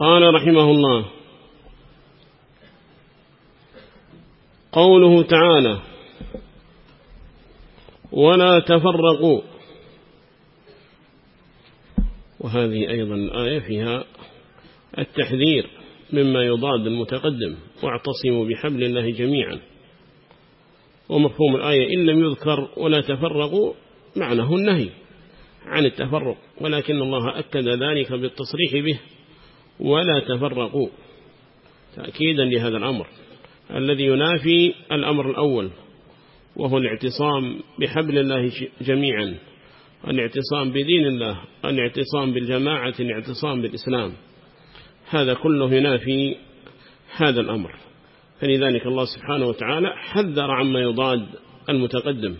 قال رحمه الله قوله تعالى ولا تفرقوا وهذه أيضا الآية فيها التحذير مما يضاد المتقدم واعتصموا بحبل الله جميعا ومفهوم الآية إن لم يذكر ولا تفرقوا معناه النهي عن التفرق ولكن الله أكد ذلك بالتصريح به ولا تفرقوا. تأكيدا لهذا الأمر. الذي ينافي الأمر الأول وهو الاعتصام بحبل الله جميعا. الاعتصام بدين الله الاعتصام بالجماعة الاعتصام بالإسلام. هذا كله ينافي هذا الأمر. فلذلك الله سبحانه وتعالى حذر عما يضاد المتقدم.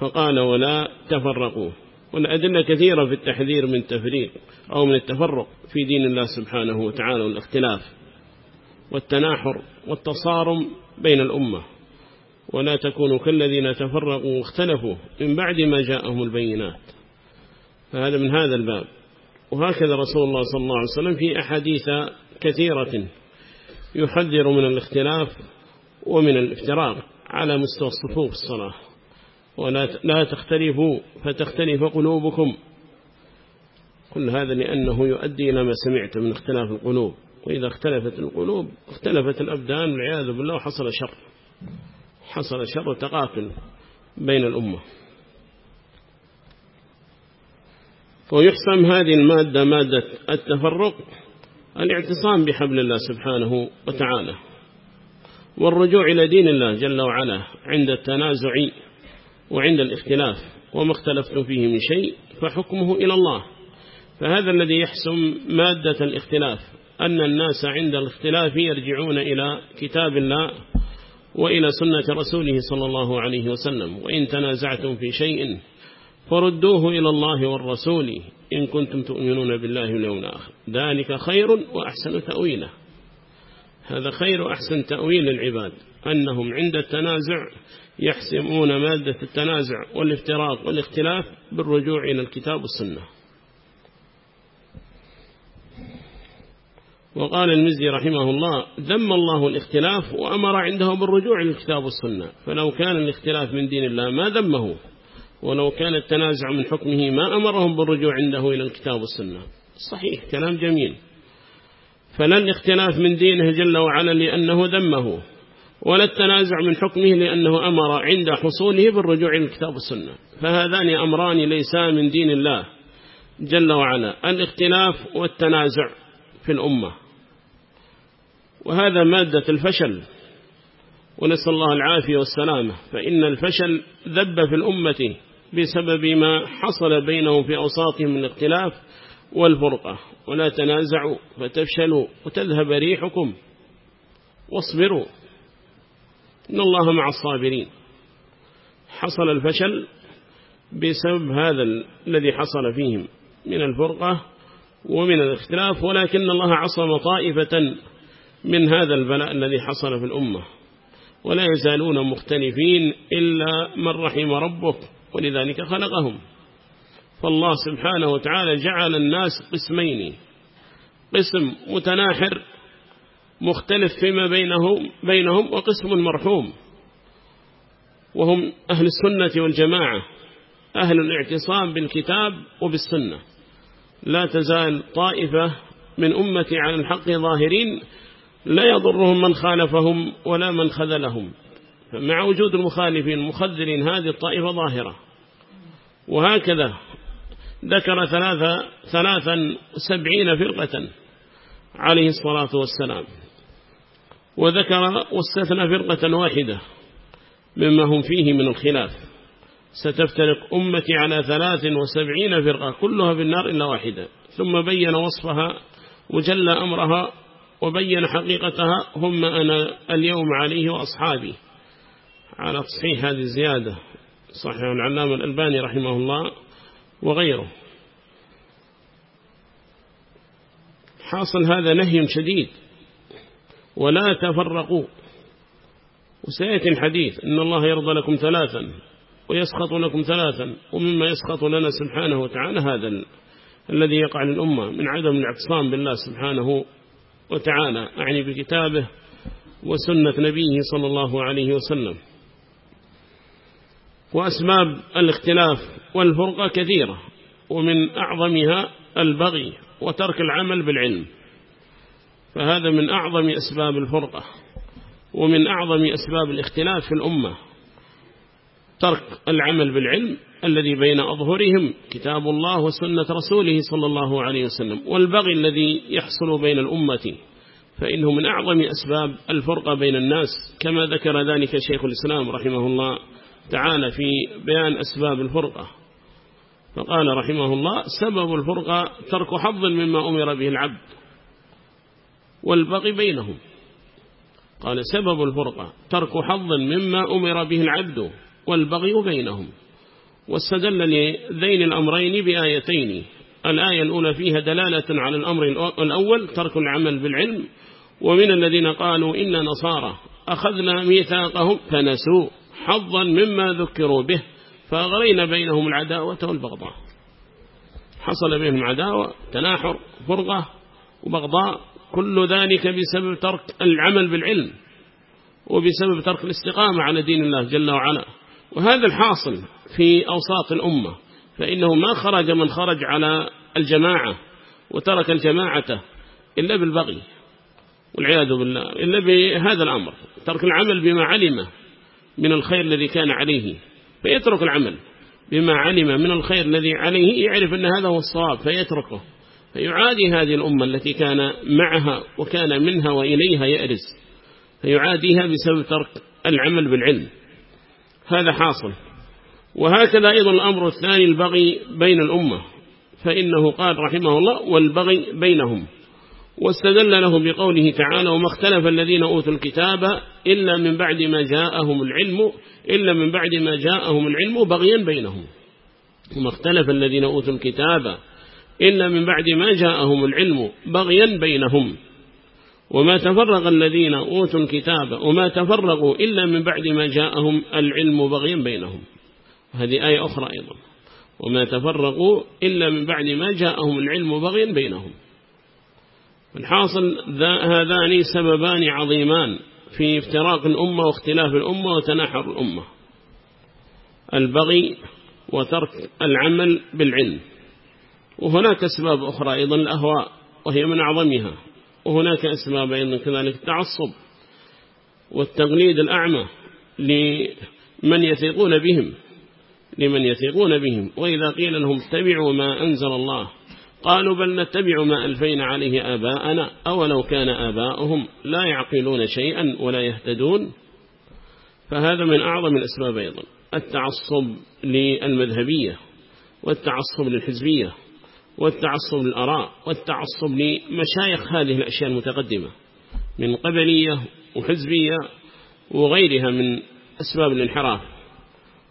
فقال ولا تفرقوا. والأدلة كثيرة في التحذير من تفريق. أو من التفرق في دين الله سبحانه وتعالى والاختلاف والتناحر والتصارم بين الأمة. ولا تكونوا كالذين تفرقوا واختلفوا من بعد ما جاءهم البينات. فهذا من هذا الباب. وهكذا رسول الله صلى الله عليه وسلم في أحاديث كثيرة يحذر من الاختلاف ومن الافتراق على مستوى الصفوف الصلاة. ولا لا تختلفوا فتختلف قلوبكم. كل هذا لأنه يؤدي إلى ما سمعت من اختلاف القلوب. وإذا اختلفت القلوب اختلفت الأبدان والعياذ بالله وحصل شر. حصل شر تقاتل بين الأمة. ويحسم هذه المادة مادة التفرق الاعتصام بحبل الله سبحانه وتعالى والرجوع إلى دين الله جل وعلا عند التنازع وعند الاختلاف وما اختلفتم فيه من شيء فحكمه إلى الله. فهذا الذي يحسم مادة الاختلاف أن الناس عند الاختلاف يرجعون إلى كتاب الله وإلى سنة رسوله صلى الله عليه وسلم وإن تنازعتم في شيء فردوه إلى الله والرسول إن كنتم تؤمنون بالله واليوم الآخر. ذلك خير وأحسن تأويله. هذا خير وأحسن تأويل للعباد أنهم عند التنازع يحسمون مادة التنازع والافتراق والاختلاف بالرجوع إلى الكتاب والسنة. وقال المزي رحمه الله ذم الله الاختلاف وأمر عنده بالرجوع إلى الكتاب والسنة. فلو كان الاختلاف من دين الله ما ذمه ولو كان التنازع من حكمه ما أمرهم بالرجوع عنده إلى الكتاب والسنة. صحيح كلام جميل. فلا الاختلاف من دينه جل وعلا لأنه ذمه ولا التنازع من حكمه لأنه أمر عند حصوله بالرجوع إلى الكتاب والسنة. فهذان أمران ليسا من دين الله جل وعلا الاختلاف والتنازع في الأمة. وهذا مادة الفشل ونسأل الله العافية والسلامة. فإن الفشل ذب في الأمة بسبب ما حصل بينهم في أوساطهم من الاختلاف والفرقة. ولا تنازعوا فتفشلوا وتذهب ريحكم. واصبروا. إن الله مع الصابرين. حصل الفشل بسبب هذا الذي حصل فيهم من الفرقة ومن الاختلاف. ولكن الله عصم طائفة من هذا البلاء الذي حصل في الأمة. ولا يزالون مختلفين إلا من رحم ربك ولذلك خلقهم. فالله سبحانه وتعالى جعل الناس قسمين. قسم متناحر مختلف فيما بينهم, بينهم وقسم مرحوم. وهم أهل السنة والجماعة أهل الاعتصام بالكتاب وبالسنة. لا تزال طائفة من أمتي على الحق ظاهرين لا يضرهم من خالفهم ولا من خذلهم. فمع وجود المخالفين المخذلين هذه الطائفة ظاهرة. وهكذا ذكر ثلاثة ثلاثا سبعين فرقة عليه الصلاة والسلام. وذكر واستثنى فرقة واحدة مما هم فيه من الخلاف. ستفترق أمتي على ثلاث وسبعين فرقة كلها في النار إلا واحدة. ثم بين وصفها وجل أمرها وبين حقيقتها هم أنا اليوم عليه وأصحابي. على تصحيح هذه الزيادة صحيح العلامة الألباني رحمه الله وغيره. حاصل هذا نهي شديد ولا تفرقوا. وسيأتي الحديث إن الله يرضى لكم ثلاثا ويسخط لكم ثلاثا ومما يسخط لنا سبحانه وتعالى هذا الذي يقع للأمة من عدم الاعتصام بالله سبحانه وتعالى أعني بكتابه وسنة نبيه صلى الله عليه وسلم. وأسباب الاختلاف والفرقة كثيرة ومن أعظمها البغي وترك العمل بالعلم. فهذا من أعظم أسباب الفرقة ومن أعظم أسباب الاختلاف في الأمة. ترك العمل بالعلم الذي بين أظهرهم كتاب الله وسنة رسوله صلى الله عليه وسلم والبغي الذي يحصل بين الأمة فإنه من أعظم أسباب الفرقة بين الناس. كما ذكر ذلك شيخ الإسلام رحمه الله تعالى في بيان أسباب الفرقة فقال رحمه الله سبب الفرقة ترك حظ مما أمر به العبد والبغي بينهم. قال سبب الفرقة ترك حظ مما أمر به العبد والبغي بينهم. واستدل لذين الأمرين بآيتين. الآية الأولى فيها دلالة على الأمر الأول ترك العمل بالعلم. ومن الذين قالوا إن نصارى أخذنا ميثاقهم فنسوا حظا مما ذكروا به فأغرينا بينهم العداوة والبغضاء. حصل بينهم عداوة تناحر فرقة وبغضاء كل ذلك بسبب ترك العمل بالعلم وبسبب ترك الاستقامة على دين الله جل وعلا. وهذا الحاصل في أوساط الأمة فإنه ما خرج من خرج على الجماعة وترك الجماعة إلا بالبغي والعياذ بالله إلا بهذا الأمر ترك العمل بما علم من الخير الذي كان عليه فيترك العمل بما علم من الخير الذي عليه يعرف أن هذا هو الصواب فيتركه فيعادي هذه الأمة التي كان معها وكان منها وإليها يأرز فيعاديها بسبب ترك العمل بالعلم. هذا حاصل. وهكذا أيضا الأمر الثاني البغي بين الأمة. فإنه قال رحمه الله والبغي بينهم. واستدل له بقوله تعالى وما اختلف الذين أوتوا الكتاب إلا من بعد ما جاءهم العلم إلا من بعد ما جاءهم العلم بغيا بينهم. وما اختلف الذين أوتوا الكتاب إلا من بعد ما جاءهم العلم بغيا بينهم. وما تفرغ الذين أوتوا الكتاب وما تفرغوا إلا من بعد ما جاءهم العلم بغيا بينهم. هذه آية أخرى أيضا. وما تفرغوا إلا من بعد ما جاءهم العلم بغيا بينهم. الحاصل هذان سببان عظيمان في افتراق الأمة واختلاف الأمة وتناحر الأمة. البغي وترك العمل بالعلم. وهناك أسباب أخرى أيضا الأهواء وهي من أعظمها. وهناك أسباب أيضا كذلك التعصب والتغليد الأعمى لمن يثيقون بهم لمن يثيقون بهم. وإذا قيل لهم اتبعوا ما أنزل الله قالوا بل نتبع ما ألفين عليه آباءنا أولو كان آباؤهم لا يعقلون شيئا ولا يهتدون. فهذا من أعظم الأسباب أيضا التعصب للمذهبية والتعصب للحزبية. والتعصب للأراء والتعصب لمشايخ هذه الأشياء المتقدمة من قبلية وحزبية وغيرها من أسباب الانحراف.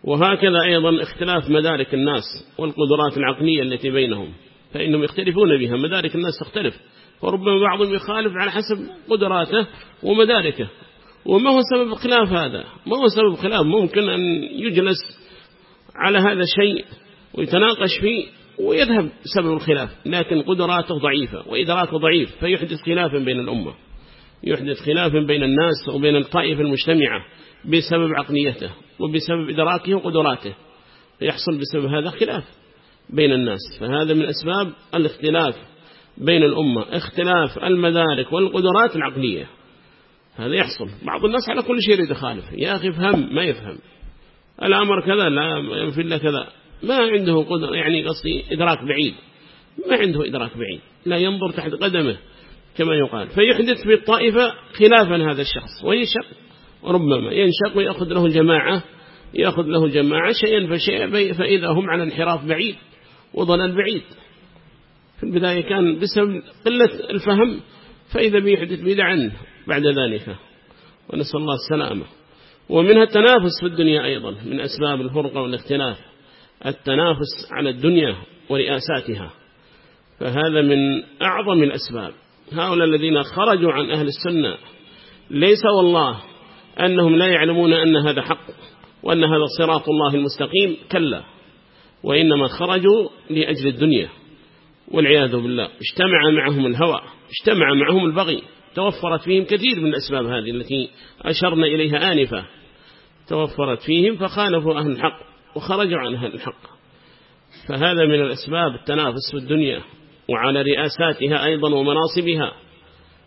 وهكذا أيضا اختلاف مدارك الناس والقدرات العقلية التي بينهم فإنهم يختلفون بها. مدارك الناس تختلف وربما بعضهم يخالف على حسب قدراته ومداركه. وما هو سبب خلاف هذا؟ ما هو سبب خلاف؟ ممكن أن يجلس على هذا الشيء ويتناقش فيه ويذهب سبب الخلاف لكن قدراته ضعيفة وإدراكه ضعيف فيحدث خلافا بين الأمة. يحدث خلافا بين الناس وبين الطائفة المجتمعة بسبب عقليته وبسبب إدراكه وقدراته. فيحصل بسبب هذا خلاف بين الناس. فهذا من أسباب الاختلاف بين الأمة اختلاف المدارك والقدرات العقلية. هذا يحصل. بعض الناس على كل شيء يريد يا أخي فهم ما يفهم. الأمر كذا لا ينفي الله كذا. ما عنده قدر يعني قصدي إدراك بعيد. ما عنده إدراك بعيد. لا ينظر تحت قدمه كما يقال. فيحدث في الطائفة خلافا هذا الشخص. وينشق ربما ينشق ويأخذ له الجماعة يأخذ له الجماعة شيئا فشيئا فإذا هم على انحراف بعيد وضلال بعيد. في البداية كان بسبب قلة الفهم فإذا بيحدث بدعا بعد ذلك. ونسأل الله السلامة. ومنها التنافس في الدنيا أيضا من أسباب الفرقة والاختلاف. التنافس على الدنيا ورئاساتها. فهذا من أعظم الأسباب. هؤلاء الذين خرجوا عن أهل السنة ليس والله أنهم لا يعلمون أن هذا حق وأن هذا صراط الله المستقيم كلا. وإنما خرجوا لأجل الدنيا والعياذ بالله. اجتمع معهم الهوى اجتمع معهم البغي. توفرت فيهم كثير من الأسباب هذه التي أشرنا إليها آنفة توفرت فيهم فخالفوا أهل الحق. وخرجوا عن أهل الحق. فهذا من الأسباب التنافس في الدنيا وعلى رئاساتها أيضا ومناصبها.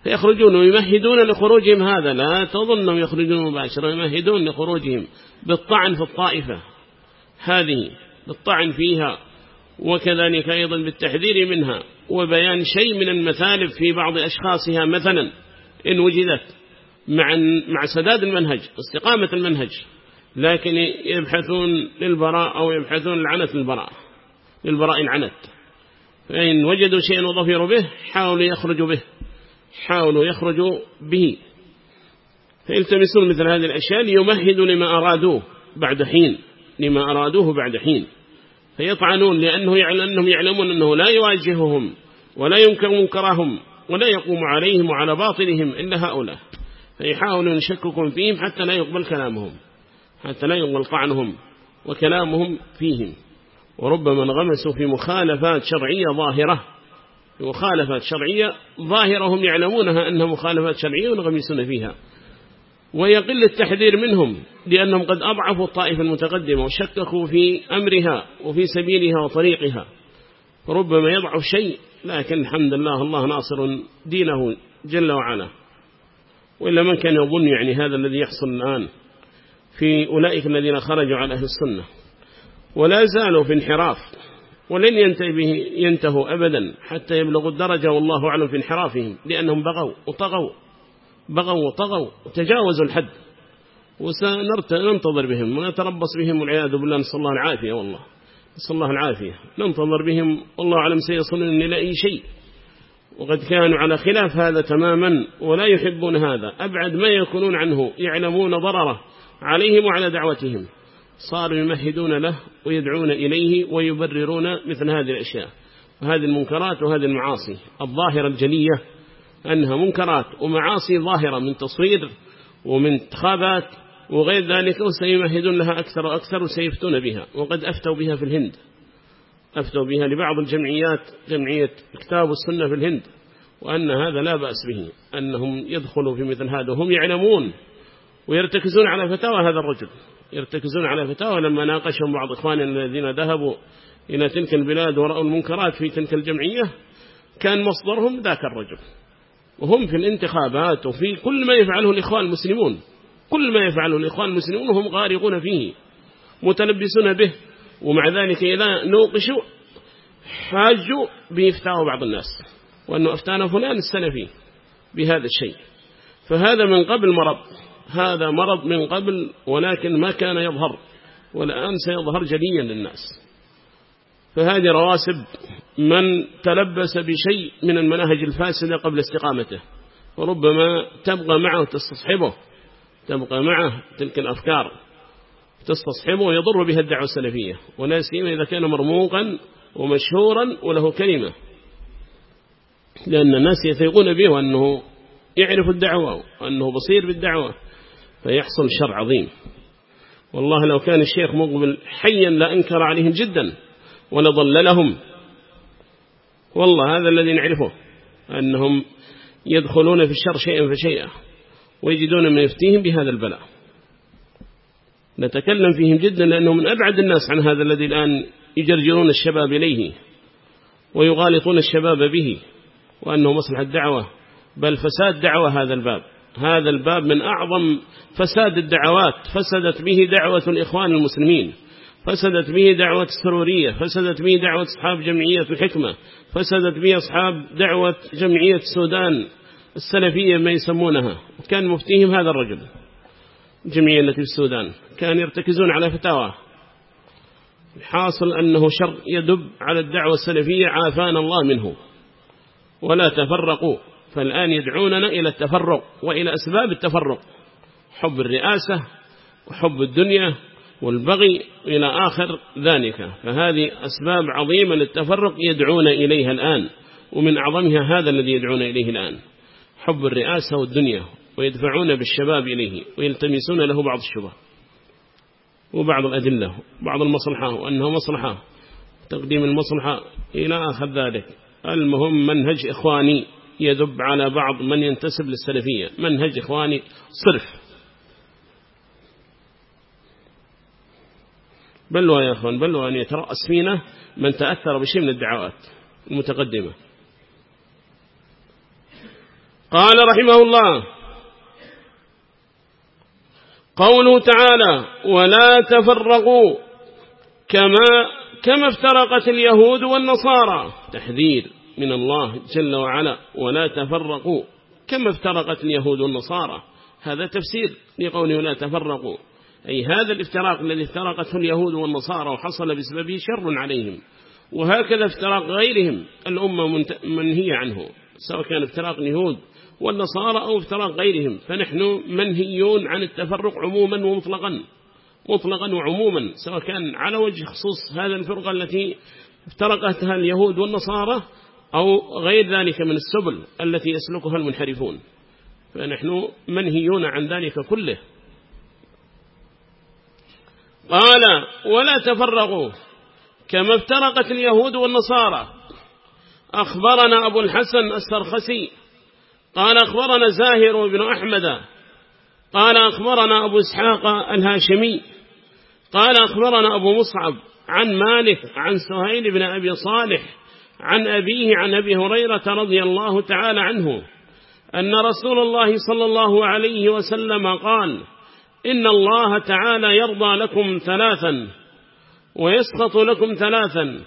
فيخرجون ويمهدون لخروجهم. هذا لا تظنهم يخرجون مباشرة يمهدون لخروجهم بالطعن في الطائفة. هذه بالطعن فيها وكذلك أيضا بالتحذير منها وبيان شيء من المثالب في بعض أشخاصها. مثلا إن وجدت مع مع سداد المنهج استقامة المنهج لكن يبحثون للبراء أو يبحثون العنت للبراء للبراء العنت فإن وجدوا شيئا وظفروا به حاولوا يخرجوا به حاولوا يخرجوا به. فيلتمسون مثل هذه الأشياء ليمهدوا لما أرادوه بعد حين لما أرادوه بعد حين. فيطعنون لأنه يعلم أنهم يعلمون أنه لا يواجههم ولا ينكر منكرهم ولا يقوم عليهم وعلى باطلهم إلا هؤلاء. فيحاولون يشككون فيهم حتى لا يقبل كلامهم. حتى لا يقبل طعنهم وكلامهم فيهم. وربما انغمسوا في مخالفات شرعية ظاهرة. في مخالفات شرعية ظاهرة هم يعلمونها أنها مخالفات شرعية ونغمسون فيها. ويقل التحذير منهم لأنهم قد أضعفوا الطائفة المتقدمة وشككوا في أمرها وفي سبيلها وطريقها. ربما يضعف شيء لكن الحمد لله الله ناصر دينه جل وعلا. وإلا من كان يظن يعني هذا الذي يحصل الآن؟ في أولئك الذين خرجوا على أهل السنة. ولا زالوا في انحراف ولن ينتهي ينتهوا أبدا حتى يبلغوا الدرجة والله أعلم في انحرافهم لأنهم بغوا وطغوا بغوا وطغوا وتجاوزوا الحد. وسننتظر بهم ونتربص بهم والعياذ بالله نسأل الله العافية والله نسأل الله العافية. ننتظر بهم والله أعلم سيصلون إلى أي شيء. وقد كانوا على خلاف هذا تماما ولا يحبون هذا. أبعد ما يكونون عنه يعلمون ضرره. عليهم وعلى دعوتهم. صاروا يمهدون له ويدعون إليه ويبررون مثل هذه الأشياء. وهذه المنكرات وهذه المعاصي. الظاهرة الجلية أنها منكرات ومعاصي ظاهرة من تصوير ومن انتخابات وغير ذلك وسيمهدون لها أكثر وأكثر وسيفتون بها. وقد أفتوا بها في الهند. أفتوا بها لبعض الجمعيات جمعية كتاب السنة في الهند. وأن هذا لا بأس به. أنهم يدخلوا في مثل هذا وهم يعلمون ويرتكزون على فتاوى هذا الرجل. يرتكزون على فتاوى لما ناقشهم بعض إخواننا الذين ذهبوا إلى تلك البلاد ورأوا المنكرات في تلك الجمعية كان مصدرهم ذاك الرجل. وهم في الانتخابات وفي كل ما يفعله الإخوان المسلمون كل ما يفعله الإخوان المسلمون هم غارقون فيه متلبسون به ومع ذلك إذا نوقشوا حاجوا بإفتاء بعض الناس وأنه أفتانا فلان السلفي بهذا الشيء. فهذا من قبل مرض. هذا مرض من قبل ولكن ما كان يظهر والآن سيظهر جليا للناس. فهذه رواسب من تلبس بشيء من المناهج الفاسدة قبل استقامته وربما تبقى معه تستصحبه تبقى معه تلك الأفكار تستصحبه ويضر بها الدعوة السلفية. ولا سيما إذا كان مرموقا ومشهورا وله كلمة لأن الناس يثيقون به وأنه يعرف الدعوة وأنه بصير بالدعوة. فيحصل شر عظيم. والله لو كان الشيخ مقبل حيا لأنكر عليهم جدا ولضللهم والله هذا الذي نعرفه أنهم يدخلون في الشر شيئا فشيئا ويجدون من يفتيهم بهذا البلاء. نتكلم فيهم جدا لأنه من أبعد الناس عن هذا الذي الآن يجرجرون الشباب إليه ويغالطون الشباب به وأنه مصلحة الدعوة بل فساد دعوة هذا الباب. هذا الباب من أعظم فساد الدعوات. فسدت به دعوة الإخوان المسلمين. فسدت به دعوة السرورية. فسدت به دعوة أصحاب جمعية الحكمة. فسدت به أصحاب دعوة جمعية السودان السلفية ما يسمونها. وكان مفتيهم هذا الرجل الجمعية التي في السودان. كان يرتكزون على فتاوى. حاصل أنه شر يدب على الدعوة السلفية عافانا الله منه. ولا تفرقوا. فالآن يدعوننا إلى التفرق وإلى أسباب التفرق. حب الرئاسة وحب الدنيا والبغي إلى آخر ذلك. فهذه أسباب عظيمة للتفرق يدعون إليها الآن ومن أعظمها هذا الذي يدعون إليه الآن. حب الرئاسة والدنيا ويدفعون بالشباب إليه ويلتمسون له بعض الشبه وبعض الأدلة بعض المصلحة وأنه مصلحة تقديم المصلحة إلى آخر ذلك. المهم منهج إخواني. يذب على بعض من ينتسب للسلفية. منهج إخواني صرف. بلوا يا أخوان بلوا أن يترأس فينا من تأثر بشيء من الدعوات المتقدمة. قال رحمه الله قوله تعالى ولا تفرقوا كما كما افترقت اليهود والنصارى تحذير. من الله جل وعلا ولا تفرقوا كما افترقت اليهود والنصارى. هذا تفسير لقوله لا تفرقوا. أي هذا الافتراق الذي افترقته اليهود والنصارى وحصل بسببه شر عليهم. وهكذا افتراق غيرهم. الأمة منهية عنه سواء كان افتراق اليهود والنصارى أو افتراق غيرهم. فنحن منهيون عن التفرق عموما ومطلقا. مطلقا وعموما سواء كان على وجه خصوص هذا الفرقة التي افترقتها اليهود والنصارى أو غير ذلك من السبل التي يسلكها المنحرفون. فنحن منهيون عن ذلك كله. قال ولا تفرقوا. كما افترقت اليهود والنصارى. أخبرنا أبو الحسن السرخسي. قال أخبرنا زاهر بن أحمد. قال أخبرنا أبو إسحاق الهاشمي. قال أخبرنا أبو مصعب عن مالك عن سهيل بن أبي صالح. عن أبيه عن أبي هريرة رضي الله تعالى عنه أن رسول الله صلى الله عليه وسلم قال إن الله تعالى يرضى لكم ثلاثا ويسقط لكم ثلاثا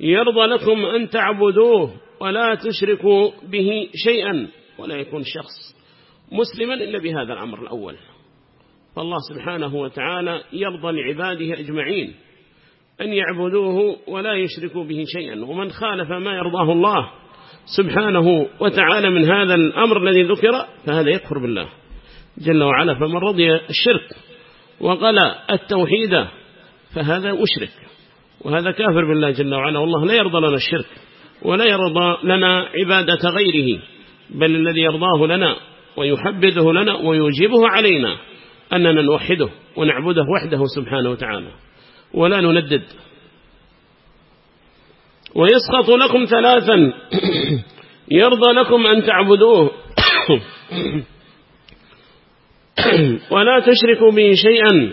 يرضى لكم أن تعبدوه ولا تشركوا به شيئا ولا يكون شخص مسلما إلا بهذا الأمر الأول. فالله سبحانه وتعالى يرضى لعباده أجمعين. أن يعبدوه ولا يشركوا به شيئا. ومن خالف ما يرضاه الله سبحانه وتعالى من هذا الأمر الذي ذكر فهذا يكفر بالله. جل وعلا فمن رضي الشرك وقلى التوحيد فهذا مشرك. وهذا كافر بالله جل وعلا. والله لا يرضى لنا الشرك ولا يرضى لنا عبادة غيره بل الذي يرضاه لنا ويحبذه لنا ويجيبه علينا أننا نوحده ونعبده وحده سبحانه وتعالى. ولا نندد. ويسقط لكم ثلاثا. يرضى لكم أن تعبدوه. ولا تشركوا به شيئا.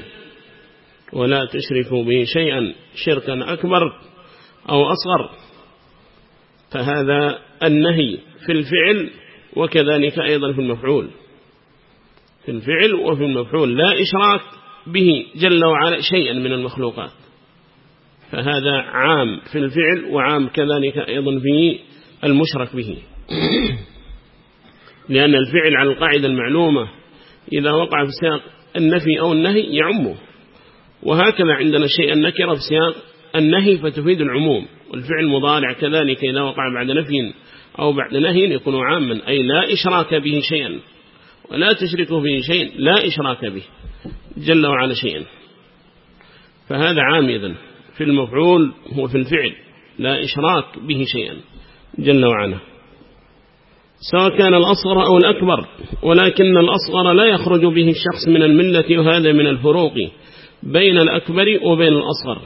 ولا تشركوا به شيئا. شركا أكبر أو أصغر. فهذا النهي في الفعل وكذلك أيضا في المفعول. في الفعل وفي المفعول. لا إشراك به جل وعلا شيئا من المخلوقات. فهذا عام في الفعل وعام كذلك أيضا في المشرك به. لأن الفعل على القاعدة المعلومة إذا وقع في سياق النفي أو النهي يعمه. وهكذا عندنا شيء النكرة في سياق النهي فتفيد العموم. والفعل مضارع كذلك إذا وقع بعد نفي أو بعد نهي يكون عاما. أي لا إشراك به شيئا. ولا تشركوا به شيء لا إشراك به جل وعلا شيئا. فهذا عام إذن في المفعول هو في الفعل لا إشراك به شيئا جل وعلا. سواء كان الأصغر أو الأكبر ولكن الأصغر لا يخرج به الشخص من الملة وهذا من الفروق بين الأكبر وبين الأصغر.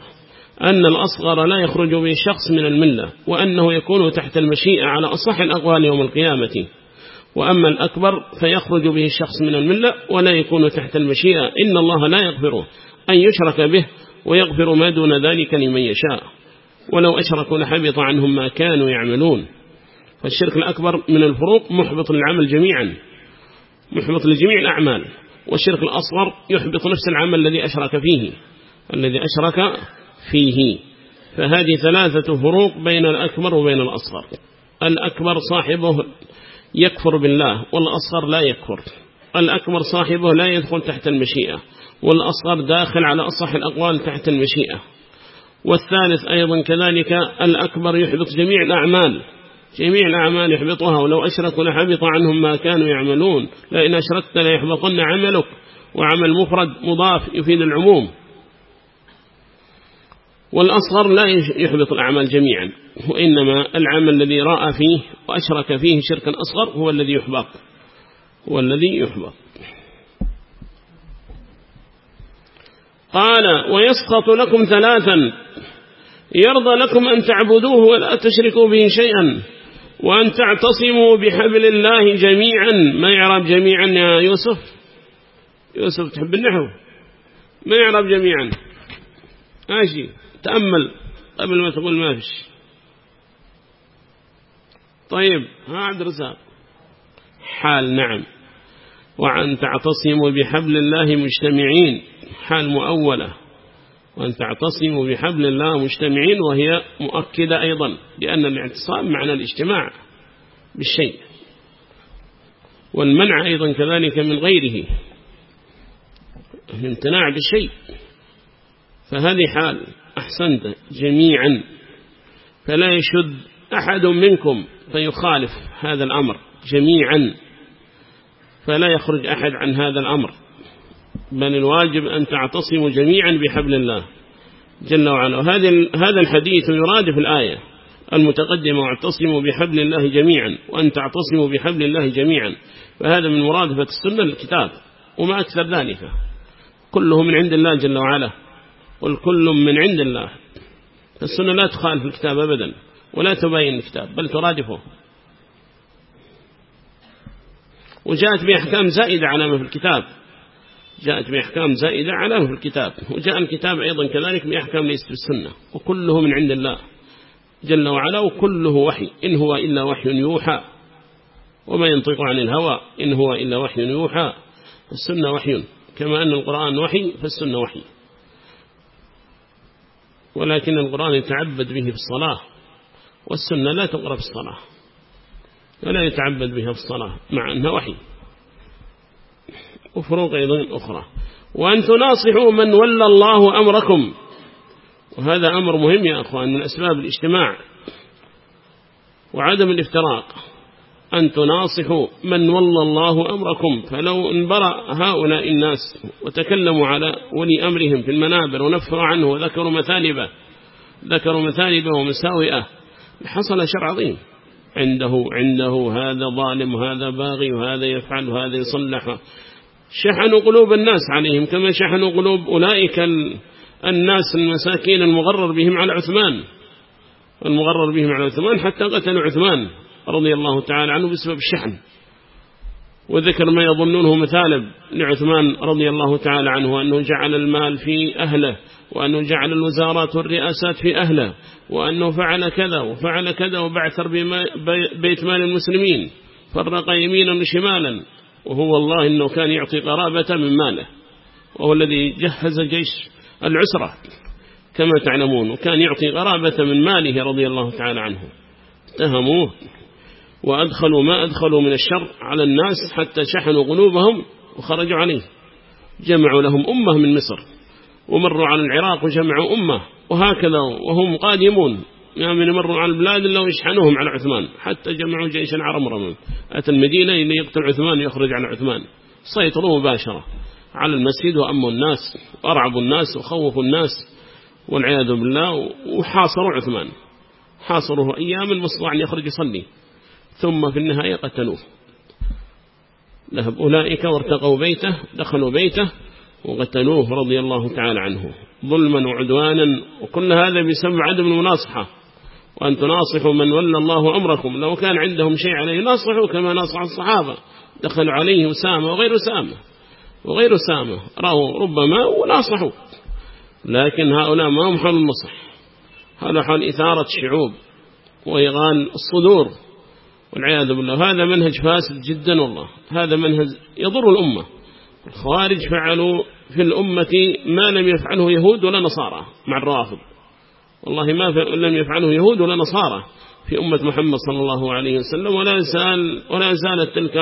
أن الأصغر لا يخرج به الشخص من الملة وأنه يكون تحت المشيئة على أصح الأقوال يوم القيامة. وأما الأكبر فيخرج به الشخص من الملة ولا يكون تحت المشيئة. إن الله لا يغفره أن يشرك به ويغفر ما دون ذلك لمن يشاء. ولو أشركوا لحبط عنهم ما كانوا يعملون. فالشرك الأكبر من الفروق محبط للعمل جميعا محبط لجميع الأعمال. والشرك الأصغر يحبط نفس العمل الذي أشرك فيه الذي أشرك فيه. فهذه ثلاثة فروق بين الأكبر وبين الأصغر. الأكبر صاحبه يكفر بالله والأصغر لا يكفر الأكبر صاحبه لا يدخل تحت المشيئة والأصغر داخل على أصح الأقوال تحت المشيئة. والثالث أيضا كذلك الأكبر يحبط جميع الأعمال جميع الأعمال يحبطها ولو أشركوا لحبط عنهم ما كانوا يعملون لئن أشركت ليحبطن عملك وعمل مفرد مضاف يفيد العموم. والأصغر لا يحبط الأعمال جميعا وإنما العمل الذي رأى فيه وأشرك فيه شركا أصغر هو الذي يحبط هو الذي يحبط. قال ويسقط لكم ثلاثا يرضى لكم أن تعبدوه ولا تشركوا به شيئا وأن تعتصموا بحبل الله جميعا. ما يعرب جميعا يا يوسف؟ يوسف تحب النحو؟ ما يعرب جميعا. ماشي. تأمل. قبل ما تقول ما فيش. طيب ها عبد الرزاق. حال نعم. وأن تعتصموا بحبل الله مجتمعين. حال مؤولة. وأن تعتصموا بحبل الله مجتمعين وهي مؤكدة أيضا لأن الاعتصام معنى الاجتماع بالشيء. والمنع أيضا كذلك من غيره الامتناع بالشيء. فهذه حال أحسنت جميعا. فلا يشد أحد منكم فيخالف هذا الأمر جميعا. فلا يخرج أحد عن هذا الأمر. بل الواجب أن تعتصموا جميعا بحبل الله جل وعلا. هذا الحديث يرادف الآية المتقدمة واعتصموا بحبل الله جميعا وأن تعتصموا بحبل الله جميعا. فهذا من مرادفة السنة للكتاب وما أكثر ذلك. كله من عند الله جل وعلا. والكل من عند الله. السنة لا تخالف الكتاب أبدا ولا تبين الكتاب بل ترادفه. وجاءت بأحكام زائدة على ما في الكتاب. جاءت بأحكام زائدة على ما في الكتاب. وجاء الكتاب أيضا كذلك بأحكام ليست في السنة وكله من عند الله جل وعلا وكله وحي. إن هو إلا وحي يوحى. وما ينطق عن الهوى إن هو إلا وحي يوحى. السنة وحي. كما أن القرآن وحي فالسنة وحي. ولكن القرآن يتعبد به في الصلاة والسنة لا تقرأ في الصلاة ولا يتعبد بها في الصلاة مع أنها وحي وفروق أيضا أخرى وأن تناصحوا من ولى الله أمركم وهذا أمر مهم يا أخوان من أسباب الاجتماع وعدم الافتراق أن تناصحوا من ولى الله أمركم. فلو انبرأ هؤلاء الناس وتكلموا على ولي أمرهم في المنابر ونفروا عنه وذكروا مثالبه ذكروا مثالبه ومساوئه حصل شر عظيم. عنده عنده هذا ظالم وهذا باغي وهذا يفعل وهذا يصلح. شحنوا قلوب الناس عليهم كما شحنوا قلوب أولئك الناس المساكين المغرر بهم على عثمان. المغرر بهم على عثمان حتى قتلوا عثمان. رضي الله تعالى عنه بسبب الشحن. وذكر ما يظنونه مثالب لعثمان رضي الله تعالى عنه أنه جعل المال في أهله وأنه جعل الوزارات والرئاسات في أهله وأنه فعل كذا وفعل كذا وبعثر بيت مال المسلمين فرق يمينا وشمالا وهو الله أنه كان يعطي قرابة من ماله وهو الذي جهز جيش العسرة كما تعلمون وكان يعطي قرابة من ماله رضي الله تعالى عنه. اتهموه. وأدخلوا ما أدخلوا من الشر على الناس حتى شحنوا قلوبهم وخرجوا عليه. جمعوا لهم أمة من مصر ومروا على العراق وجمعوا أمة وهكذا وهم قادمون. يعني مروا على البلاد إلا ويشحنوهم على عثمان حتى جمعوا جيشا عرمرما أتى المدينة اللي يقتل عثمان يخرج على عثمان. سيطروا مباشرة على المسجد وأموا الناس وأرعبوا الناس وخوفوا الناس والعياذ بالله وحاصروا عثمان. حاصروه أيام مستطاع أن يخرج يصلي. ثم في النهاية قتلوه. ذهب أولئك وارتقوا بيته دخلوا بيته وقتلوه رضي الله تعالى عنه. ظلما وعدوانا وكل هذا بسبب عدم المناصحة. وأن تناصحوا من ولى الله أمركم. لو كان عندهم شيء عليه ناصحوا كما ناصح الصحابة. دخلوا عليه أسامة وغير أسامة وغير أسامة رأوا ربما وناصحوا. لكن هؤلاء ما هم حول النصح هذا حول إثارة شعوب وإغان الصدور. والعياذ بالله. هذا منهج فاسد جدا والله. هذا منهج يضر الأمة. الخوارج فعلوا في الأمة ما لم يفعله يهود ولا نصارى مع الرافض. والله ما لم يفعله يهود ولا نصارى في أمة محمد صلى الله عليه وسلم ولا زال ولا زالت تلك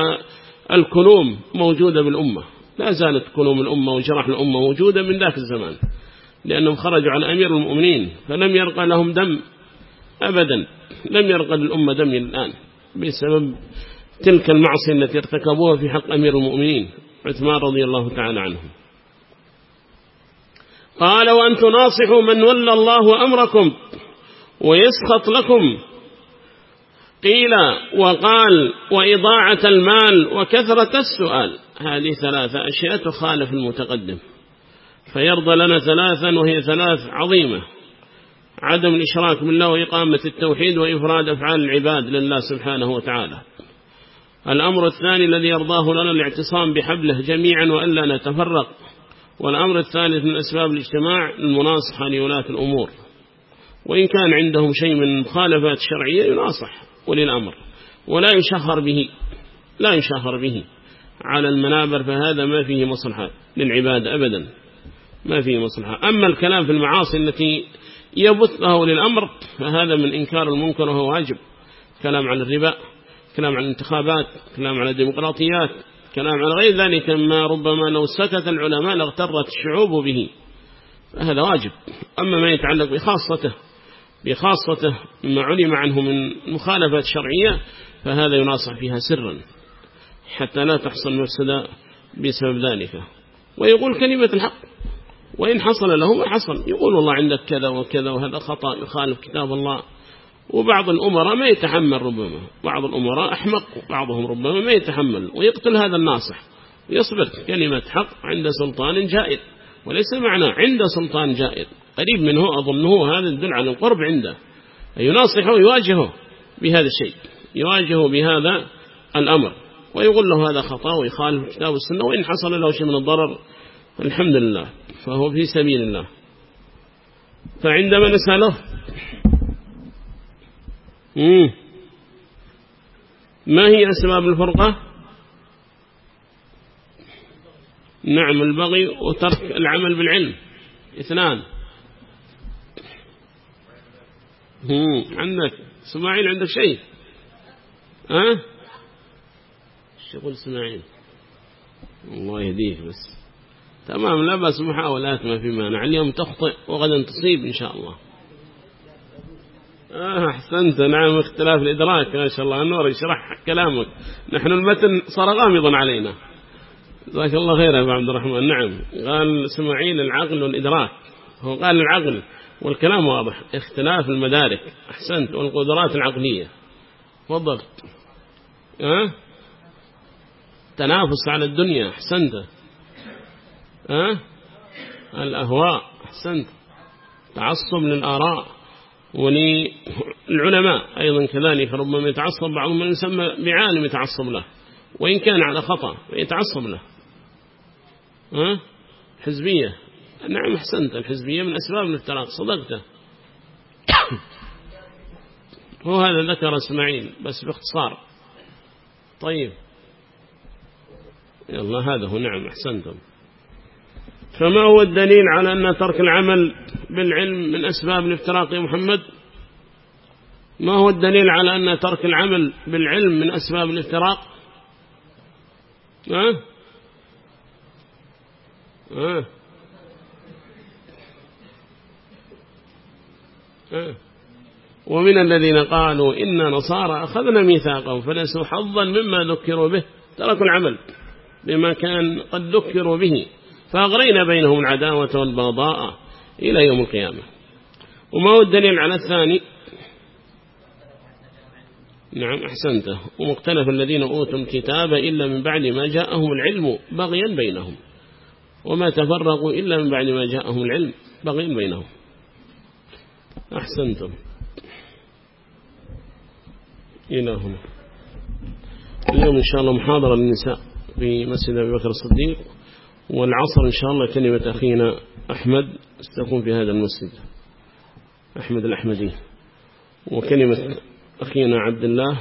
الكلوم موجودة بالأمة. لا زالت كلوم الأمة وجرح الأمة موجودة من ذاك الزمان لأنهم خرجوا عن أمير المؤمنين فلم يرقى لهم دم أبدا. لم يرقى للأمة دم الآن. بسبب تلك المعصية التي ارتكبوها في حق أمير المؤمنين عثمان رضي الله تعالى عنه. قال وأن تناصحوا من ولى الله أمركم ويسخط لكم. قيل وقال وإضاعة المال وكثرة السؤال. هذه ثلاثة أشياء تخالف المتقدم. فيرضى لنا ثلاثا وهي ثلاث عظيمة. عدم الإشراك بالله وإقامة التوحيد وإفراد أفعال العباد لله سبحانه وتعالى. الأمر الثاني الذي يرضاه لنا الاعتصام بحبله جميعا وألا نتفرق. والأمر الثالث من أسباب الاجتماع المناصحة لولاة الأمور. وإن كان عندهم شيء من مخالفات شرعية يناصح ولي الأمر. ولا يشهر به لا يشهر به على المنابر فهذا ما فيه مصلحة للعباد أبدا. ما فيه مصلحة. أما الكلام في المعاصي التي يبثه للأمر فهذا من إنكار المنكر وهو واجب. كلام عن الربا كلام عن الانتخابات كلام عن الديمقراطيات كلام عن غير ذلك ما ربما لو سكت العلماء لاغترت الشعوب به. فهذا واجب. أما ما يتعلق بخاصته بخاصته مما علم عنه من مخالفة شرعية فهذا يناصح فيها سرا. حتى لا تحصل مفسدة بسبب ذلك. ويقول كلمة الحق. وإن حصل له ما حصل. يقول والله عندك كذا وكذا وهذا خطأ يخالف كتاب الله. وبعض الأمراء ما يتحمل ربما. بعض الأمراء أحمق وبعضهم ربما ما يتحمل. ويقتل هذا الناصح. ويصبر كلمة حق عند سلطان جائر. وليس معنى عند سلطان جائر. قريب منه أظنه هذا يدل على القرب عنده. يناصحه ويواجهه بهذا الشيء. يواجهه بهذا الأمر. ويقول له هذا خطأ ويخالف كتاب السنة. وإن حصل له شيء من الضرر الحمد لله. فهو في سبيل الله. فعندما نسأله ما هي أسباب الفرقة؟ نعم البغي وترك العمل بالعلم. اثنان. عندك إسماعيل عندك شيء؟ ها؟ شغل إسماعيل؟ الله يهديك بس. تمام لا بس محاولات ما في مانع اليوم تخطئ وغدا تصيب إن شاء الله. آه أحسنت. نعم اختلاف الإدراك. ما شاء الله. النور يشرح كلامك. نحن المتن صار غامضا علينا. جزاك الله خير يا أبو عبد الرحمن. نعم. قال إسماعيل العقل والإدراك. هو قال العقل والكلام واضح. اختلاف المدارك. أحسنت. والقدرات العقلية. تفضل. أه؟ تنافس على الدنيا. أحسنت. أه؟ الأهواء. أحسنت. تعصب للآراء. وللعلماء أيضا كذلك ربما يتعصب بعضهم من يسمى بعالم يتعصب له. وإن كان على خطأ يتعصب له. أه؟ حزبية. نعم أحسنت. الحزبية من أسباب الافتراق. صدقته. هو هذا ذكر إسماعيل بس باختصار. طيب. يلا هذا هو. نعم أحسنتم. فما هو الدليل على أن ترك العمل بالعلم من أسباب الافتراق يا محمد؟ ما هو الدليل على أن ترك العمل بالعلم من أسباب الافتراق؟ ها؟ ها؟ ومن الذين قالوا إن نصارى أخذنا ميثاقهم فنسوا حظا مما ذكروا به تركوا العمل بما كان قد ذكروا به. فأغرينا بينهم العداوة والبغضاء إلى يوم القيامة. وما هو الدليل على الثاني؟ نعم أحسنته. ومختلف الذين أوتوا الكتاب إلا من بعد ما جاءهم العلم بغيا بينهم. وما تفرقوا إلا من بعد ما جاءهم العلم بغيا بينهم. أحسنتم. إلى هنا. اليوم إن شاء الله محاضرة للنساء في مسجد أبي بكر الصديق. والعصر إن شاء الله كلمة أخينا أحمد ستكون في هذا المسجد. أحمد الأحمدي. وكلمة أخينا عبد الله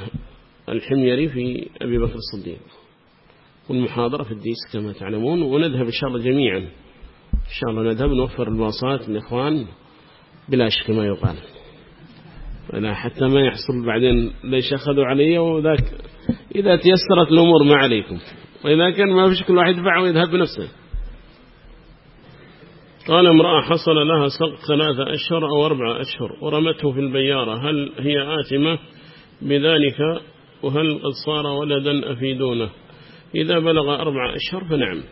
الحميري في أبي بكر الصديق. والمحاضرة في الديس كما تعلمون ونذهب إن شاء الله جميعا. إن شاء الله نذهب نوفر الباصات للإخوان بلاش كما يقال. فلا حتى ما يحصل بعدين ليش أخذوا علي وذاك. إذا تيسرت الأمور ما عليكم. وإذا كان ما فيش كل واحد يدفع ويذهب بنفسه. قال امرأة حصل لها سقط ثلاثة أشهر أو أربعة أشهر ورمته في البيارة. هل هي آثمة بذلك؟ وهل قد صار ولدا أفيدونه إذا بلغ أربعة أشهر فنعم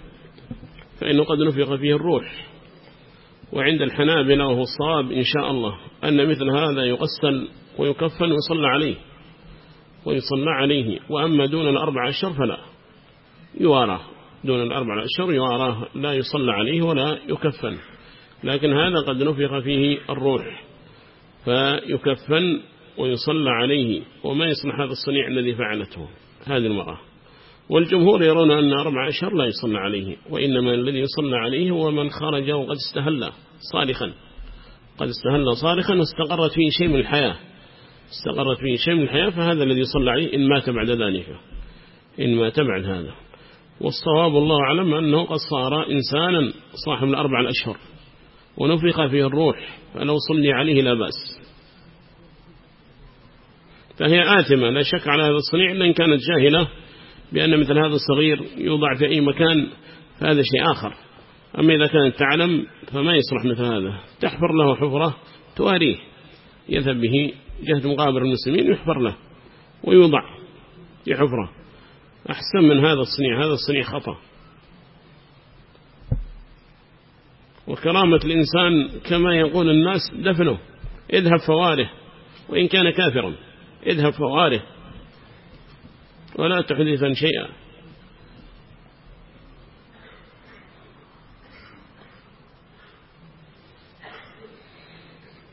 فإنه قد نفق فيه الروح. وعند الحنابلة وهو الصواب إن شاء الله أن مثل هذا يغسل ويكفن ويصلى عليه ويصلى عليه وأما دون الأربع أشهر فلا. يوارى. دون الأربع أشهر يوارى لا يصلى عليه ولا يكفن. لكن هذا قد نفخ فيه الروح فيكفن ويصلى عليه وما يصلح هذا الصنيع الذي فعلته هذه المرأة. والجمهور يرون أن أربع أشهر لا يصلى عليه وإنما الذي يصلى عليه هو من خرج وقد استهل صالخا قد استهل صالخا واستقرت فيه شيء من الحياة. استقرت فيه شيء من الحياة فهذا الذي يصلى عليه إن مات بعد ذلك. إن مات بعد هذا. والصواب الله أعلم أنه قد صار إنسانا صاحب الأربع الأشهر ونفخ فيه الروح فلو صلي عليه لا بأس. فهي آثمة لا شك على هذا الصنيع إن كانت جاهلة بأن مثل هذا الصغير يوضع في أي مكان فهذا شيء آخر. أما إذا كانت تعلم فما يصلح مثل هذا. تحفر له حفرة تواريه يذهب به جهد مقابر المسلمين يحفر له ويوضع في حفرة. أحسن من هذا الصنيع. هذا الصنيع خطأ. وكرامة الإنسان كما يقول الناس دفنه. اذهب فواره وإن كان كافرا اذهب فواره. ولا تحدثا شيئا.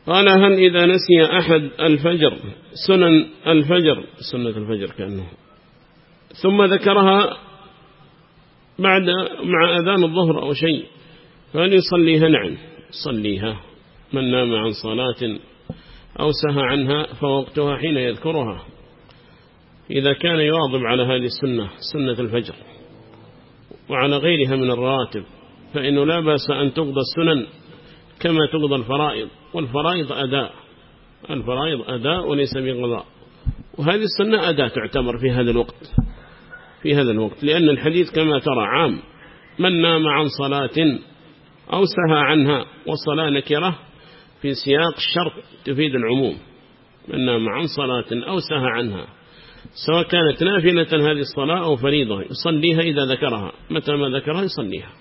قال هل إذا نسي أحد الفجر سنن الفجر سنة الفجر كأنه ثم ذكرها بعد مع أذان الظهر أو شيء. فهل يصليها نعم. صليها. من نام عن صلاة أو سهى عنها فوقتها حين يذكرها. إذا كان يواظب على هذه السنة سنة الفجر وعلى غيرها من الرواتب فإنه لا بأس أن تقضى السنن كما تقضى الفرائض. والفرائض أداء. الفرائض أداء وليس بقضاء. وهذه السنة أداء تعتبر في هذا الوقت. في هذا الوقت لأن الحديث كما ترى عام. من نام عن صلاة أو سهى عنها والصلاة نكرة في سياق الشرط تفيد العموم. من نام عن صلاة أو سهى عنها سواء كانت نافلة هذه الصلاة أو فريضة يصليها إذا ذكرها. متى ما ذكرها يصليها.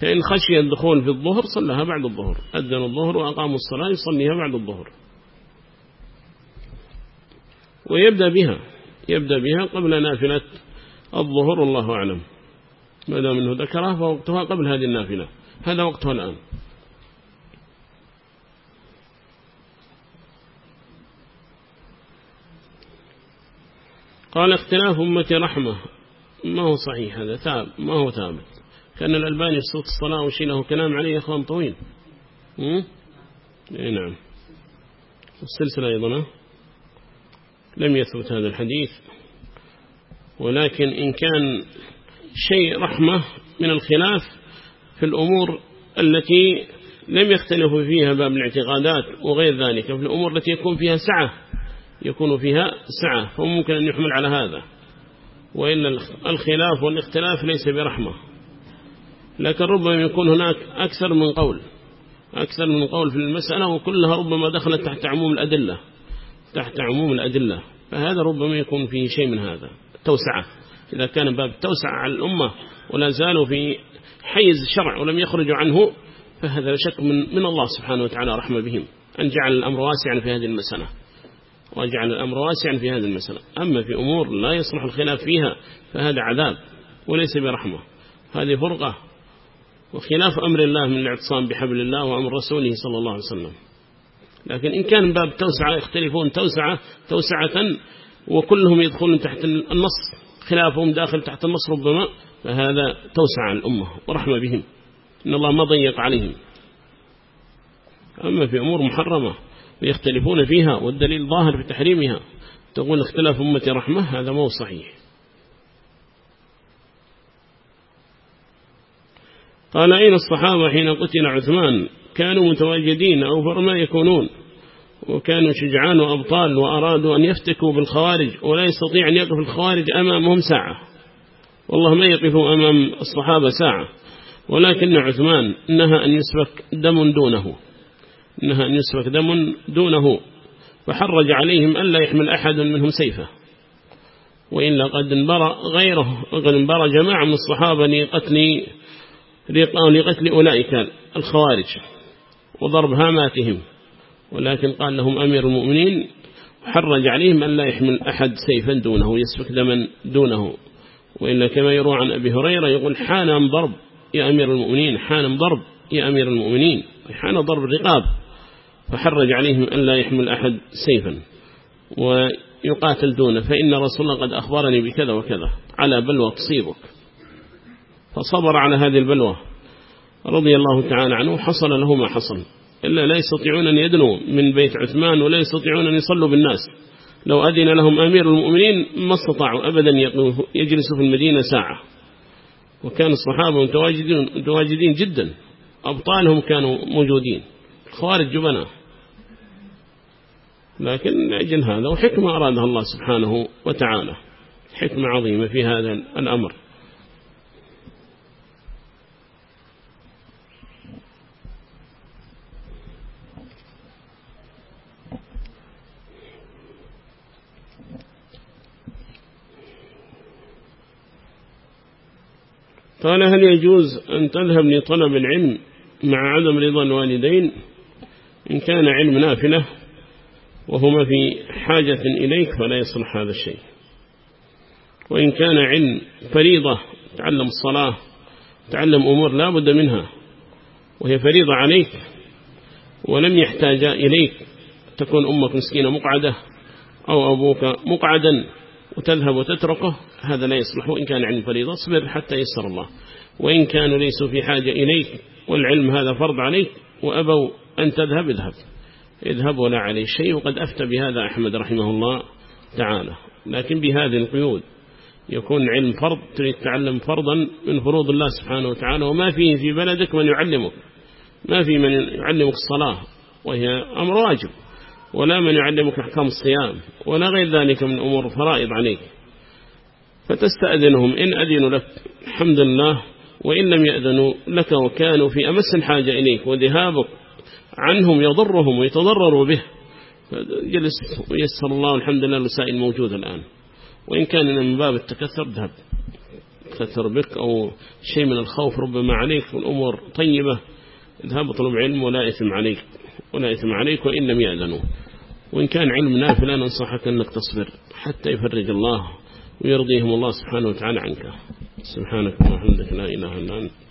فإن خشي الدخول في الظهر صلىها بعد الظهر أذن الظهر وأقاموا الصلاة يصليها بعد الظهر. ويبدأ بها. يبدأ بها قبل نافلة. الظهر الله أعلم. ما دام أنه ذكرها فوقتها قبل هذه النافلة. هذا وقتها الآن. قال اختلاف أمتي رحمة. ما هو صحيح هذا؟ ثاب ما هو ثابت؟ كأن الألباني في صوت الصلاة وشي له كلام عليه أخوان طويل. إيه نعم. السلسلة أيضا لم يثبت هذا الحديث ولكن إن كان شيء رحمة من الخلاف في الأمور التي لم يختلفوا فيها باب الاعتقادات وغير ذلك في الأمور التي يكون فيها سعة يكون فيها سعة فممكن أن يحمل على هذا. وإن الخلاف والاختلاف ليس برحمة. لكن ربما يكون هناك أكثر من قول أكثر من قول في المسألة وكلها ربما دخلت تحت عموم الأدلة. تحت عموم الأدلة فهذا ربما يكون فيه شيء من هذا توسعة. إذا كان باب توسع على الأمة ولا زالوا في حيز الشرع ولم يخرجوا عنه فهذا شك من, من الله سبحانه وتعالى رحمة بهم. أن جعل الأمر واسعا في هذه المسألة. وجعل الأمر واسعا في هذه المسألة. أما في أمور لا يصلح الخلاف فيها فهذا عذاب وليس برحمة. هذه فرقة. وخلاف أمر الله من الاعتصام بحبل الله وأمر رسوله صلى الله عليه وسلم. لكن إن كان باب توسعة يختلفون توسعة توسعة وكلهم يدخلون تحت النص خلافهم داخل تحت النص ربما فهذا توسع الأمة ورحمة بهم. إن الله ما ضيق عليهم. أما في أمور محرمة ويختلفون فيها والدليل ظاهر في تحريمها. تقول اختلاف أمتي رحمة هذا مو صحيح. قال أين الصحابة حين قتل عثمان كانوا متواجدين أو فرما يكونون وكانوا شجعان وأبطال وأرادوا أن يفتكوا بالخوارج ولا يستطيع أن يقف الخوارج أمامهم ساعة. والله ما يقفوا أمام الصحابة ساعة. ولكن عثمان نهى أن يسفك دم دونه. نهى أن يسفك دم دونه. فحرج عليهم ألا يحمل أحد منهم سيفه. وإلا قد انبرى غيره قد انبرى جماعة من الصحابة لقتل لقتل أولئك الخوارج وضرب هاماتهم. ولكن قال لهم أمير المؤمنين حرج عليهم أن لا يحمل أحد سيفا دونه يسفك دما دونه. وإلا كما يروى عن أبي هريرة يقول حان ضرب يا أمير المؤمنين حان ضرب يا أمير المؤمنين. حان ضرب الرقاب فحرج عليهم أن لا يحمل أحد سيفا. ويقاتل دونه فإن رسول الله قد أخبرني بكذا وكذا على بلوى تصيبك. فصبر على هذه البلوى. رضي الله تعالى عنه حصل له ما حصل. إلا لا يستطيعون أن يدنوا من بيت عثمان ولا يستطيعون أن يصلوا بالناس. لو أذن لهم أمير المؤمنين ما استطاعوا أبدا يجلسوا في المدينة ساعة. وكان الصحابة متواجدين, متواجدين جدا. أبطالهم كانوا موجودين. خوارج جبناء لكن أجل هذا وحكمة أرادها الله سبحانه وتعالى. حكمة عظيمة في هذا الأمر. قال هل يجوز أن تذهب لطلب العلم مع عدم رضا الوالدين؟ إن كان علم نافلة وهما في حاجة إليك فلا يصلح هذا الشيء. وإن كان علم فريضة تعلم الصلاة تعلم أمور لا بد منها وهي فريضة عليك ولم يحتاج إليك تكون أمك مسكينة مقعدة أو أبوك مقعدا وتذهب وتتركه هذا لا يصلح. وإن كان علم فريضة اصبر حتى يسر الله. وإن كانوا ليسوا في حاجة إليك والعلم هذا فرض عليك وأبوا أن تذهب اذهب. اذهب ولا عليه شيء. وقد أفتى بهذا أحمد رحمه الله تعالى. لكن بهذه القيود يكون علم فرض تريد تعلم فرضا من فروض الله سبحانه وتعالى. وما فيه في بلدك من يعلمك. ما في من يعلمك الصلاة وهي أمر واجب. ولا من يعلمك أحكام الصيام ولا غير ذلك من أمور فرائض عليك. فتستأذنهم إن أذنوا لك الحمد لله وإن لم يأذنوا لك وكانوا في أمس الحاجة إليك وذهابك عنهم يضرهم ويتضرروا به. جلس ويسر الله الحمد لله الوسائل موجودة الآن. وإن كان من باب التكثر ذهب. تكثر بك أو شيء من الخوف ربما عليك والأمور طيبة اذهب اطلب علم ولا إثم عليك. ولا إثم عليك وإن لم يأذنوا وإن كان علم نافل أنا أنصحك أنك تصبر حتى يفرج الله ويرضيهم الله سبحانه وتعالى عنك. سبحانك وحمدك لا إله إلا أنت.